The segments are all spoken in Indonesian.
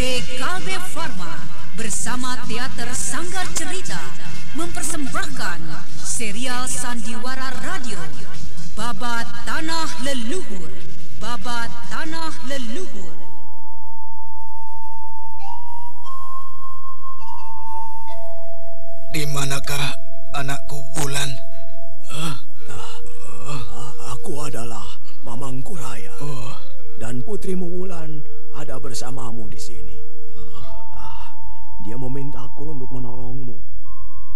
TKB Pharma bersama Teater Sanggar Cerita mempersembahkan serial Sandiwara Radio Babat Tanah Leluhur Babat Tanah Leluhur Di manakah anakku Bulan? Uh, uh, aku adalah Mamang Kuraya. Uh, dan putrimu Wulan ada bersamamu di sini. Ah, dia memintaku untuk menolongmu.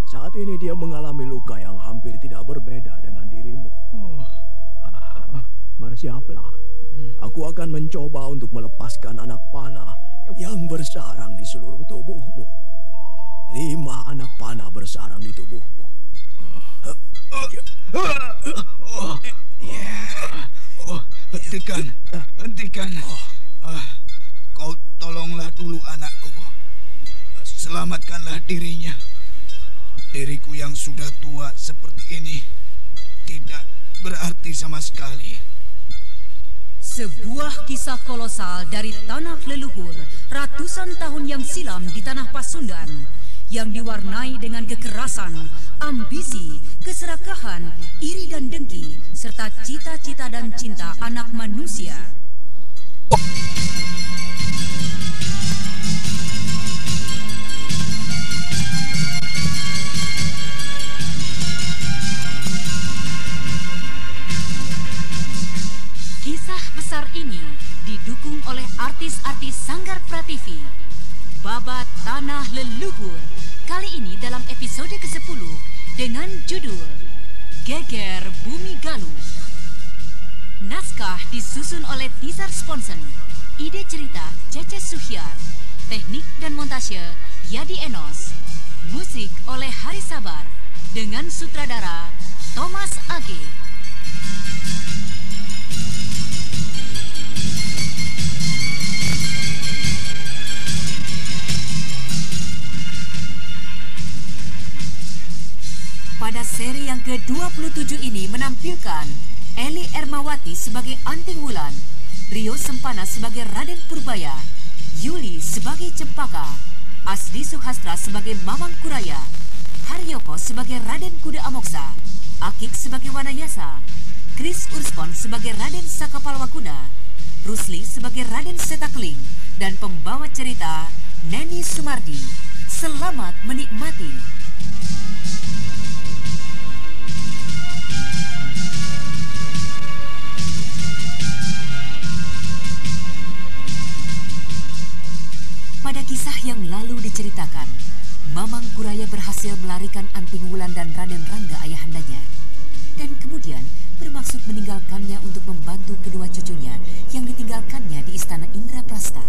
Saat ini dia mengalami luka yang hampir tidak berbeda dengan dirimu. Ah, bersiaplah. Aku akan mencoba untuk melepaskan anak panah yang bersarang di seluruh tubuhmu. Lima anak panah bersarang di tubuhmu. hentikan, hentikan. Kau tolonglah dulu anakku. Selamatkanlah dirinya. Diriku yang sudah tua seperti ini tidak berarti sama sekali. Sebuah kisah kolosal dari tanah leluhur ratusan tahun yang silam di tanah Pasundan yang diwarnai dengan kekerasan, ambisi, keserakahan, iri dan dengki, serta cita-cita dan cinta anak manusia. Prativi. Babat Tanah Leluhur kali ini dalam episode ke-10 dengan judul Geger Bumi Galuh. Naskah disusun oleh Tizar Sponsen, ide cerita Cece Suhyar, teknik dan montase Yadi Enos, musik oleh Hari Sabar dengan sutradara Thomas Age. Seri yang ke-27 ini menampilkan Eli Ermawati sebagai Anting Wulan, Rio Sempana sebagai Raden Purbaya, Yuli sebagai Cempaka, Asdi Suhastra sebagai Mamang Kuraya, Haryoko sebagai Raden Kuda Amoksa, Akik sebagai Wanayasa, Chris Urspon sebagai Raden Sakapalwakuna, Rusli sebagai Raden Setakling, dan pembawa cerita Neni Sumardi. Selamat menikmati. Pada kisah yang lalu diceritakan, Mamang Kuraya berhasil melarikan Anting Wulan dan Raden Rangga ayahandanya. Dan kemudian bermaksud meninggalkannya untuk membantu kedua cucunya yang ditinggalkannya di istana Indraprasta.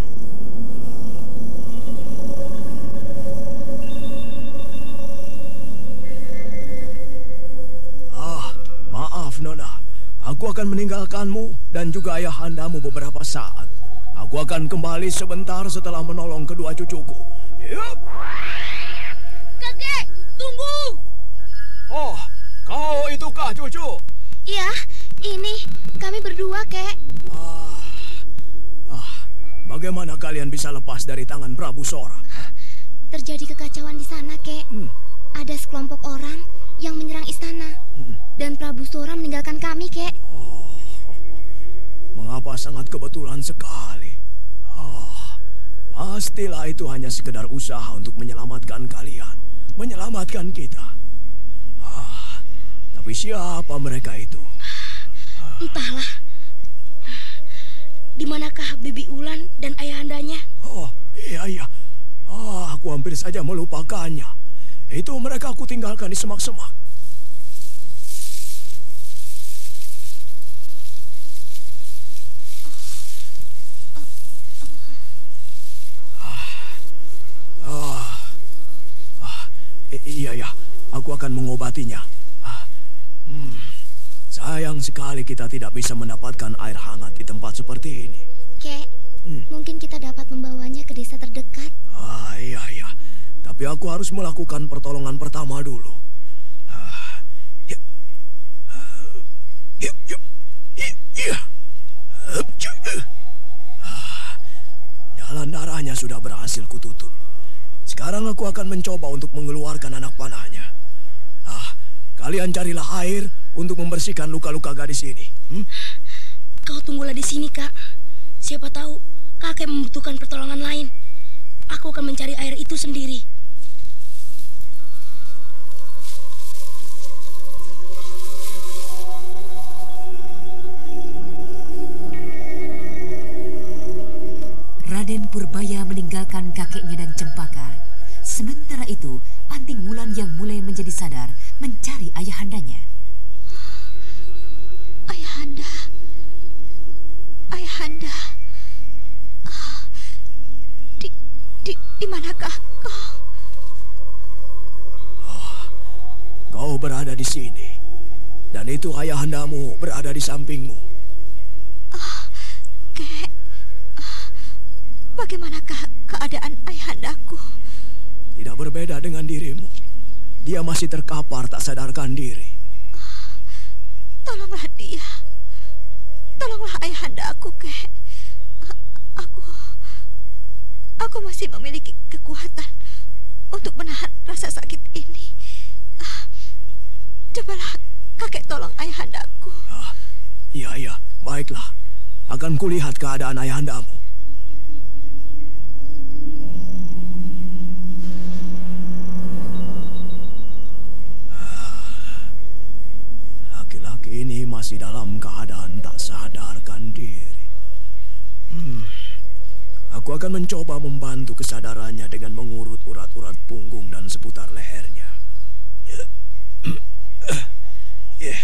Ah, maaf Nona. Aku akan meninggalkanmu dan juga ayahandamu beberapa saat. Aku akan kembali sebentar setelah menolong kedua cucuku. Yup. Kakek, tunggu! Oh, kau itukah cucu? Iya, ini kami berdua, kek. Ah, ah, bagaimana kalian bisa lepas dari tangan Prabu Sora? Terjadi kekacauan di sana, kek. Hmm. Ada sekelompok orang yang menyerang istana. Hmm. Dan Prabu Sora meninggalkan kami, kek. Oh, mengapa sangat kebetulan sekali. Pastilah itu hanya sekedar usaha untuk menyelamatkan kalian, menyelamatkan kita. Ah, tapi siapa mereka itu? Entahlah. Di manakah Bibi Ulan dan ayahandanya? Oh, iya iya. Oh, aku hampir saja melupakannya. Itu mereka aku tinggalkan di semak-semak. Iya, ya. Aku akan mengobatinya. Hmm, sayang sekali kita tidak bisa mendapatkan air hangat di tempat seperti ini. Kek, hmm. mungkin kita dapat membawanya ke desa terdekat. Ah, iya, iya. Tapi aku harus melakukan pertolongan pertama dulu. Ah, yuk. Yuk, yuk. Iya. Jalan darahnya sudah berhasil kututup. Sekarang aku akan mencoba untuk mengeluarkan anak panahnya. Ah, kalian carilah air untuk membersihkan luka-luka gadis ini. Hmm? Kau tunggulah di sini, Kak. Siapa tahu kakek membutuhkan pertolongan lain. Aku akan mencari air itu sendiri. Raden Purbaya meninggalkan kakeknya dan Cempaka. Sementara itu, Anting Wulan yang mulai menjadi sadar mencari ayahandanya. Ayahanda. Ayahanda. Ah, di, di, di manakah kau? Oh, kau berada di sini. Dan itu ayahandamu berada di sampingmu. Ah, kek. Bagaimanakah keadaan ayahandaku? Tidak berbeda dengan dirimu. Dia masih terkapar tak sadarkan diri. Tolonglah dia. Tolonglah ayahandaku, kek. Aku... Aku masih memiliki kekuatan untuk menahan rasa sakit ini. Cobalah kakek tolong ayahandaku. Ah, iya, iya. Baiklah. Akan kulihat keadaan ayahandamu. Masih dalam keadaan tak sadarkan diri. Hmm. Aku akan mencoba membantu kesadarannya dengan mengurut urat-urat punggung dan seputar lehernya. Yeah.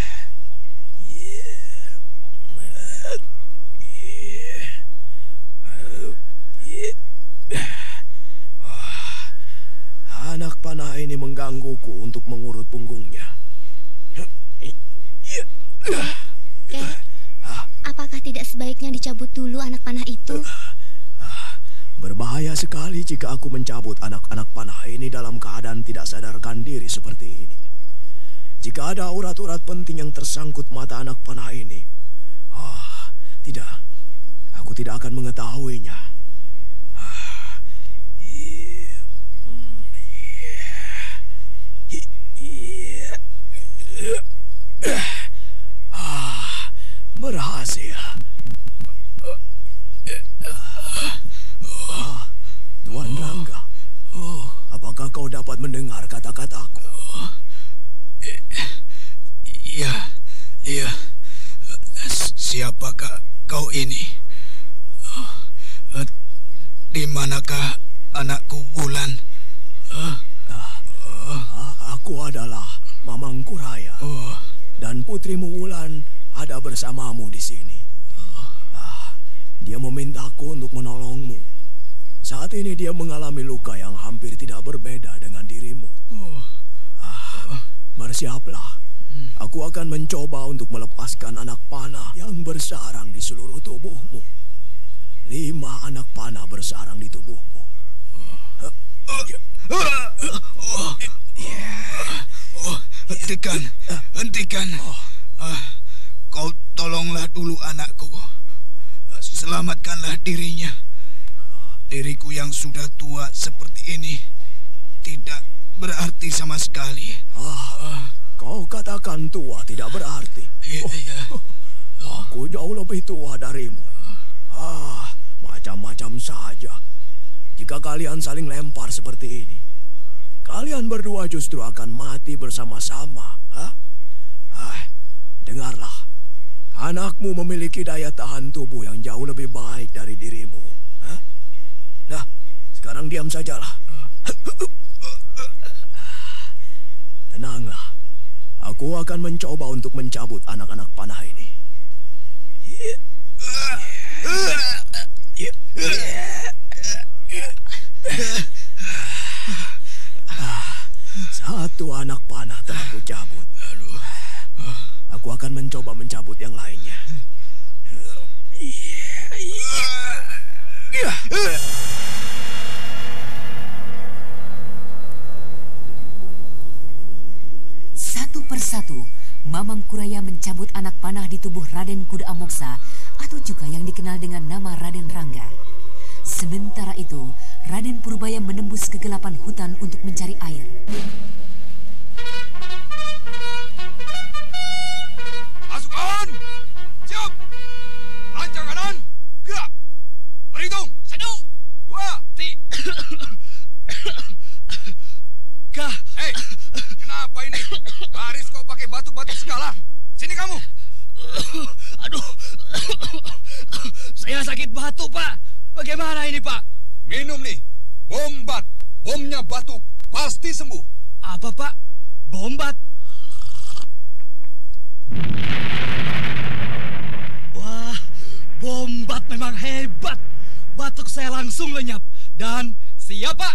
Anak panah ini menggangguku untuk mengurut punggungnya. Kek, apakah tidak sebaiknya dicabut dulu anak panah itu? Berbahaya sekali jika aku mencabut anak-anak panah ini dalam keadaan tidak sadarkan diri seperti ini. Jika ada urat-urat penting yang tersangkut mata anak panah ini, oh, tidak, aku tidak akan mengetahuinya. Berhasil. Tuan Rangga, apakah kau dapat mendengar kata-kataku? Iya, iya. Siapakah kau ini? Di manakah anakku Bulan? Aku adalah Mamang Kuraya. Dan putrimu Wulan ada bersamamu di sini. Ah, dia memintaku untuk menolongmu. Saat ini dia mengalami luka yang hampir tidak berbeda dengan dirimu. Ah, bersiaplah. Aku akan mencoba untuk melepaskan anak panah yang bersarang di seluruh tubuhmu. Lima anak panah bersarang di tubuhmu. hentikan, hentikan. Ah, Kau tolonglah dulu anakku. Selamatkanlah dirinya. Diriku yang sudah tua seperti ini tidak berarti sama sekali. Ah, kau katakan tua tidak berarti. Iya, iya. Oh, aku jauh lebih tua darimu. Ah, macam-macam saja. Jika kalian saling lempar seperti ini, kalian berdua justru akan mati bersama-sama. Hah? Ah, dengarlah. Anakmu memiliki daya tahan tubuh yang jauh lebih baik dari dirimu. Hah? Nah, sekarang diam sajalah. Tenanglah. Aku akan mencoba untuk mencabut anak-anak panah ini. Satu anak panah telah kucabut. Aduh. Aku akan mencoba mencabut yang lainnya. Satu persatu, Mamang Kuraya mencabut anak panah di tubuh Raden Kuda Amoksa atau juga yang dikenal dengan nama Raden Rangga. Sementara itu, Raden Purbaya menembus kegelapan hutan untuk mencari air. Baris kau pakai batuk-batuk segala. Sini kamu! aduh. Saya sakit batuk, Pak. Bagaimana ini, Pak? Minum nih. Bombat. Bomnya batuk. Pasti sembuh. Apa, Pak? Bombat. Wah, bombat memang hebat. Batuk saya langsung lenyap. Dan siap, Pak.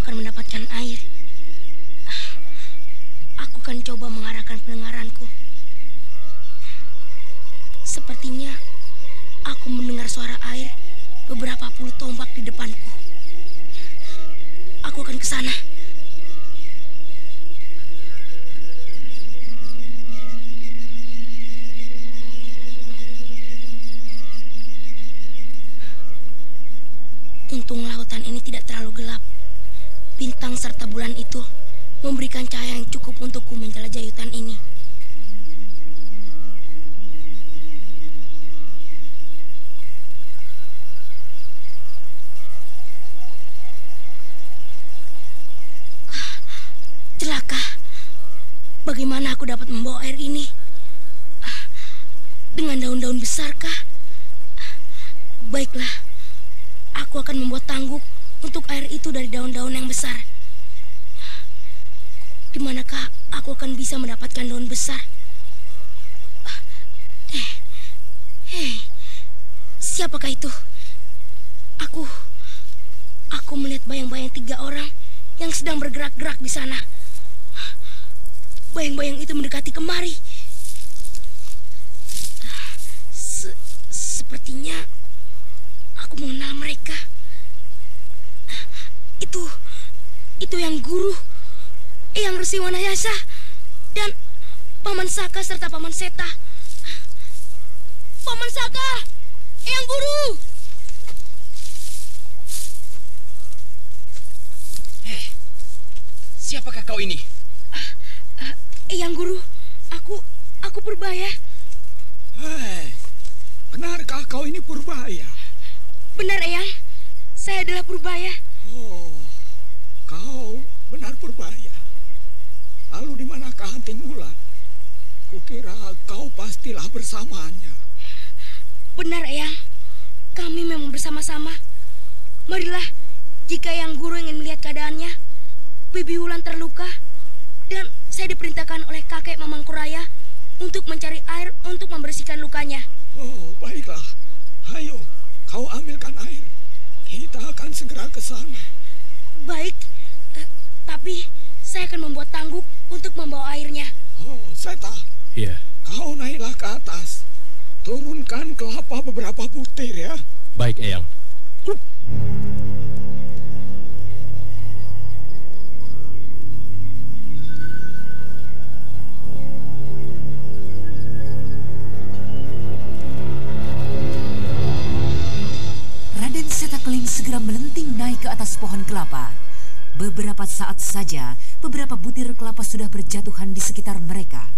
Akan mendapatkan air? Aku akan coba mengarahkan pendengaranku. Sepertinya aku mendengar suara air beberapa puluh tombak di depanku. Aku akan ke sana. Serta bulan itu memberikan cahaya yang cukup untukku menjelajah hutan ini. Ah, Celaka. Bagaimana aku dapat membawa air ini? Ah, Dengan daun-daun besarkah? Ah, Baiklah. Aku akan membuat tangguk untuk air itu dari daun-daun yang besar. Di manakah aku akan bisa mendapatkan daun besar? Eh, hei, siapakah itu? Aku, aku melihat bayang-bayang tiga orang yang sedang bergerak-gerak di sana. Bayang-bayang itu mendekati kemari. Se- sepertinya aku mengenal mereka. Itu, itu yang guru, yang Resi Wanayasa, dan Paman Saka serta Paman Seta. Paman Saka, yang guru. Siapakah kau ini? Yang guru, aku, aku Purbaya. Hei, benarkah kau ini Purbaya? Benar, Eyang. Saya adalah Purbaya. Oh, kau benar Purbaya. Lalu di manakah Anting Wulan? Kukira kau pastilah bersamanya. Benar, Eyang. Kami memang bersama-sama. Marilah, jika yang guru ingin melihat keadaannya, Bibi Wulan terluka, dan saya diperintahkan oleh kakek Mamangkuraya untuk mencari air untuk membersihkan lukanya. Oh, baiklah. Ayo, kau ambilkan air. Kita akan segera ke sana. Baik, eh, tapi saya akan membuat tangguk untuk membawa airnya. Oh, Seta, Iya. kau naiklah ke atas. Turunkan kelapa beberapa butir ya. Baik, Eyang. Raden Setakeling segera melenting naik ke atas pohon kelapa. Beberapa saat saja, beberapa butir kelapa sudah berjatuhan di sekitar mereka.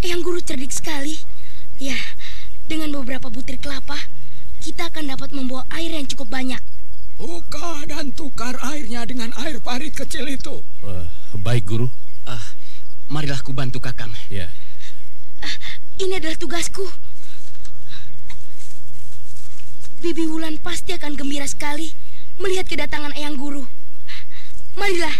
Yang guru cerdik sekali. Ya, dengan beberapa butir kelapa, kita akan dapat membawa air yang cukup banyak. Buka dan tukar airnya dengan air parit kecil itu. baik, Guru. Ah, marilah ku bantu Kakang. Ya. Ini adalah tugasku. Bibi Wulan pasti akan gembira sekali melihat kedatangan Eyang Guru. Marilah.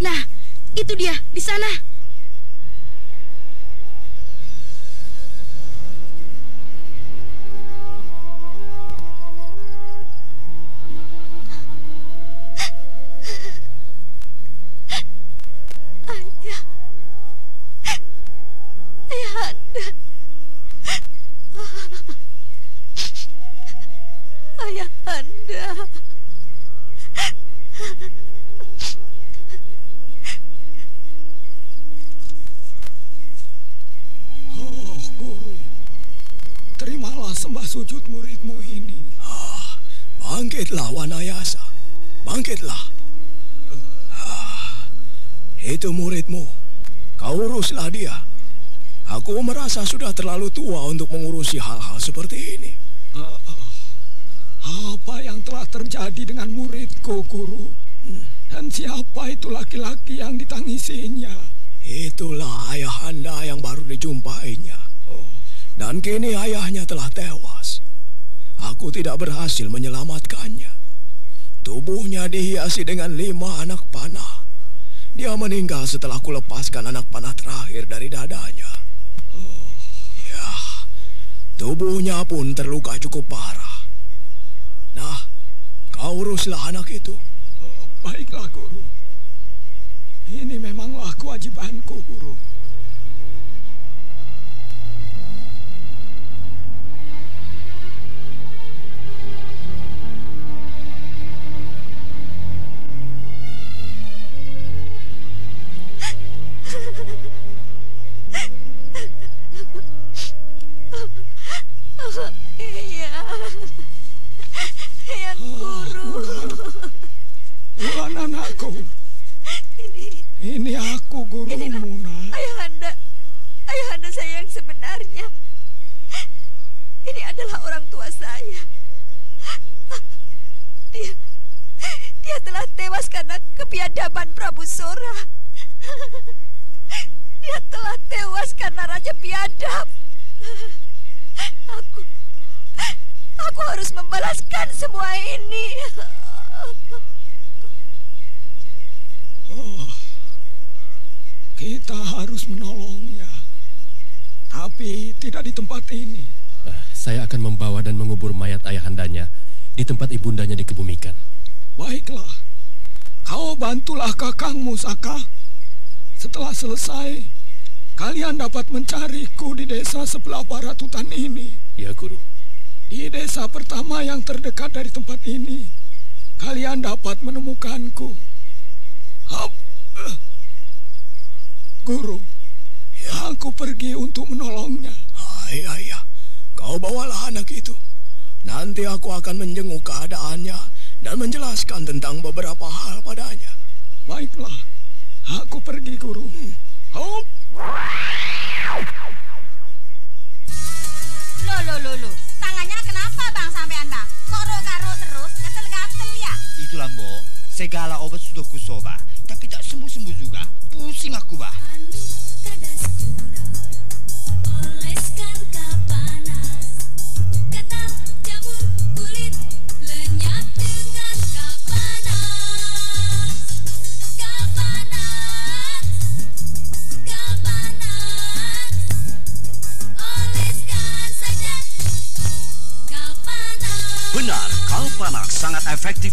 Nah, itu dia di sana. Bangkitlah Wanayasa, bangkitlah. Ah, itu muridmu, kau uruslah dia. Aku merasa sudah terlalu tua untuk mengurusi hal-hal seperti ini. Uh, uh, apa yang telah terjadi dengan muridku, Guru? Hmm. Dan siapa itu laki-laki yang ditangisinya? Itulah ayahanda yang baru dijumpainya. Oh. Dan kini ayahnya telah tewas. Aku tidak berhasil menyelamatkannya. Tubuhnya dihiasi dengan lima anak panah. Dia meninggal setelah ku lepaskan anak panah terakhir dari dadanya. Oh, ya, tubuhnya pun terluka cukup parah. Nah, kau uruslah anak itu. Oh, baiklah, Guru. Ini memanglah kewajibanku, Guru. Karena kebiadaban Prabu Sora. Dia telah tewas karena Raja Biadab. Aku Aku harus membalaskan semua ini. Oh, kita harus menolongnya. Tapi tidak di tempat ini. Uh, saya akan membawa dan mengubur mayat ayahandanya di tempat ibundanya dikebumikan. Baiklah. Kau bantulah kakangmu, Saka. Setelah selesai, kalian dapat mencariku di desa sebelah barat hutan ini. Ya, Guru. Di desa pertama yang terdekat dari tempat ini, kalian dapat menemukanku. Hap. Guru, ya. aku pergi untuk menolongnya. Hai ayah, kau bawalah anak itu. Nanti aku akan menjenguk keadaannya dan menjelaskan tentang beberapa hal padanya. Baiklah, aku pergi guru. Hmm. Hop. Loh, loh, loh, loh. Tangannya kenapa bang sampean bang? Kok garuk terus, gatel-gatel ya? Itulah mbok, segala obat sudah kusoba, tapi tak sembuh-sembuh juga. Pusing aku bah. Oleskan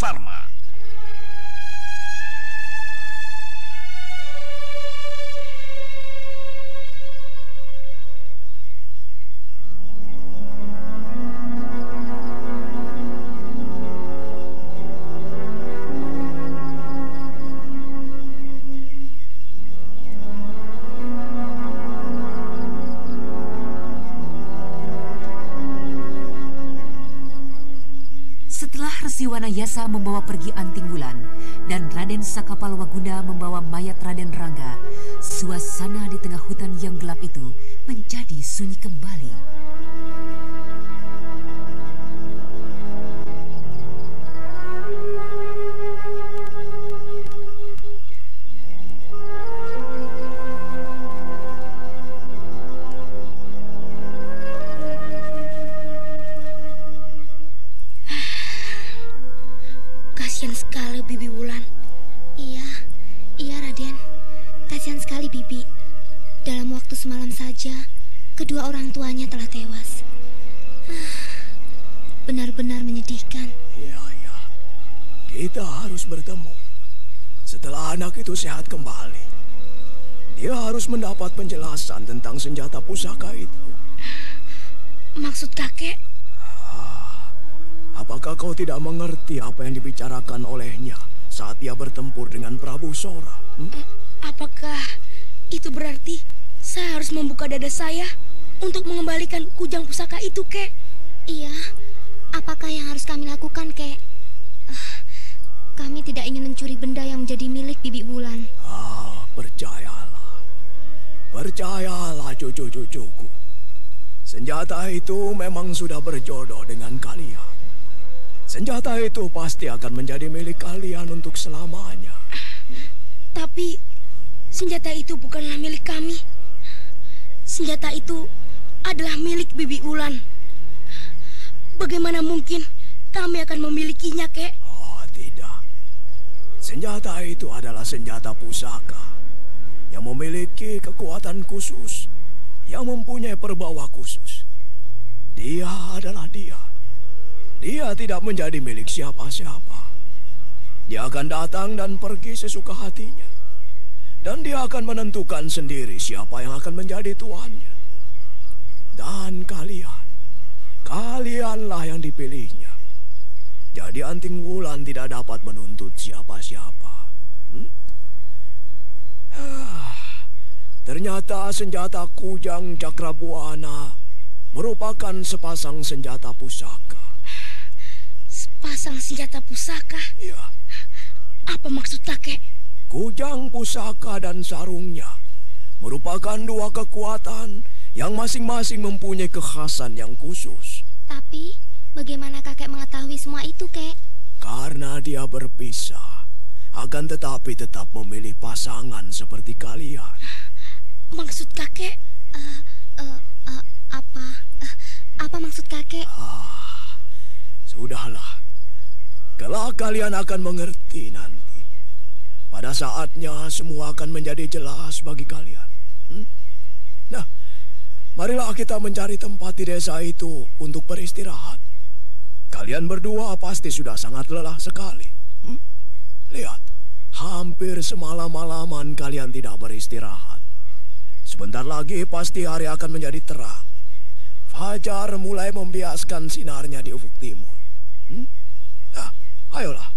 Farma. Wanayasa membawa pergi Anting Wulan dan Raden Sakapal Waguna membawa mayat Raden Rangga, suasana di tengah hutan yang gelap itu menjadi sunyi kembali. Senjata pusaka itu. Maksud kakek, Apakah kau tidak mengerti apa yang dibicarakan olehnya saat ia bertempur dengan Prabu Sora? Hmm? apakah itu berarti saya harus membuka dada saya untuk mengembalikan kujang pusaka itu, kek? Iya, apakah yang harus kami lakukan, kek? Ah, kami tidak ingin mencuri benda yang menjadi milik Bibi Wulan. Ah, percayalah. Percayalah cucu-cucuku. Senjata itu memang sudah berjodoh dengan kalian. Senjata itu pasti akan menjadi milik kalian untuk selamanya. Tapi senjata itu bukanlah milik kami. Senjata itu adalah milik Bibi Ulan. Bagaimana mungkin kami akan memilikinya, kek? Oh, tidak. Senjata itu adalah senjata pusaka yang memiliki kekuatan khusus, yang mempunyai perbawa khusus. Dia adalah dia. Dia tidak menjadi milik siapa-siapa. Dia akan datang dan pergi sesuka hatinya. Dan dia akan menentukan sendiri siapa yang akan menjadi tuannya. Dan kalian, kalianlah yang dipilihnya. Jadi Anting Wulan tidak dapat menuntut siapa-siapa. Hmm? Ternyata senjata kujang Cakrabuana merupakan sepasang senjata pusaka. Pasang senjata pusaka. Ya, Apa maksud kakek? kujang pusaka dan sarungnya merupakan dua kekuatan yang masing-masing mempunyai kekhasan yang khusus. Tapi, bagaimana kakek mengetahui semua itu, kek? Karena dia berpisah, akan tetapi tetap memilih pasangan seperti kalian. Maksud kakek? Eh, eh, eh, apa? Apa maksud kakek? Sudahlah, kelak kalian akan mengerti nanti. Pada saatnya semua akan menjadi jelas bagi kalian. Hmm? Nah, marilah kita mencari tempat di desa itu untuk beristirahat. Kalian berdua pasti sudah sangat lelah sekali. Hmm? Lihat, hampir semalam-malaman kalian tidak beristirahat. Sebentar lagi pasti hari akan menjadi terang. Fajar mulai membiaskan sinarnya di ufuk timur. Hmm? Nah, ayolah.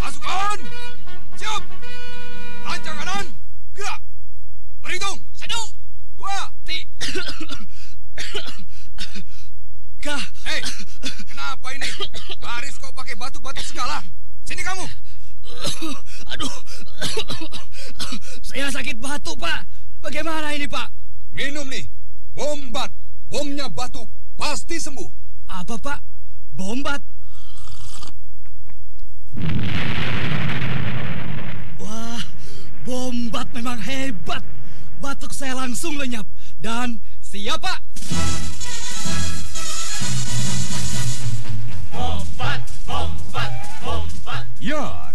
Pasukan! Siap! Gerak! Berhitung! Satu! Dua! Tiga! Kah, Hei! Kenapa ini? Baris kau pakai batuk-batuk segala. Sini kamu! aduh, saya sakit batuk, Pak. Bagaimana ini, Pak? Minum nih. Bombat. Bomnya batuk. Pasti sembuh. Apa, Pak? Bombat? Wah, bombat memang hebat. Batuk saya langsung lenyap. Dan siap, Pak.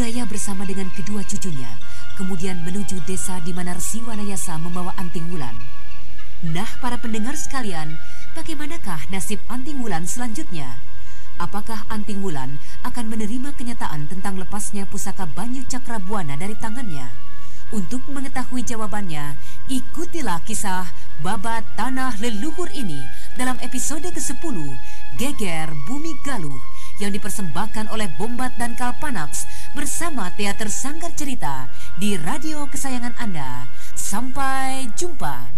Farma. bersama dengan kedua cucunya, kemudian menuju desa di mana Resi Wanayasa membawa Anting Wulan. Nah, para pendengar sekalian, bagaimanakah nasib Anting Wulan selanjutnya? Apakah Anting Wulan akan menerima kenyataan tentang lepasnya pusaka Banyu Cakrabuana dari tangannya? Untuk mengetahui jawabannya, ikutilah kisah Babat Tanah Leluhur ini dalam episode ke-10 Geger Bumi Galuh yang dipersembahkan oleh Bombat dan Kalpanax bersama Teater Sanggar Cerita di radio kesayangan Anda. Sampai jumpa.